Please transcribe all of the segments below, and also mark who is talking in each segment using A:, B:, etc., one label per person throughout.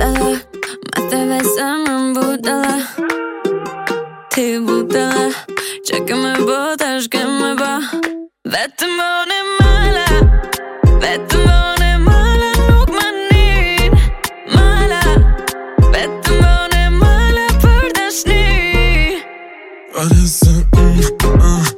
A: Më të së më budala Ti budala Që këmë botë, është këmë botë Vetëm bërë në
B: mala Vetëm bërë në nuk më për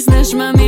A: знаешь, маме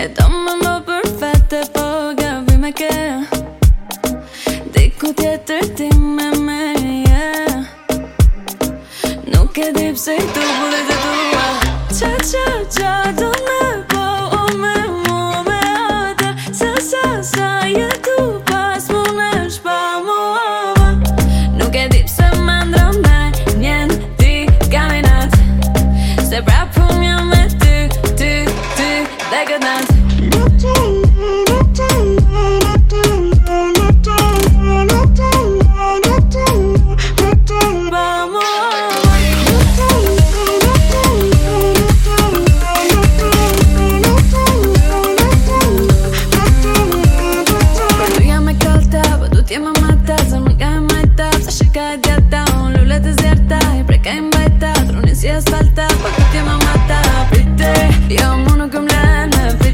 A: E do më më përfete po gabi me ke Diku tjetër ti me me yeah. Nuk e dipë se i tu bu dhe të tua Qa qa qa do que en beta, tronicía es Pa' que te mamata, a matar, pite, y amo no cumple,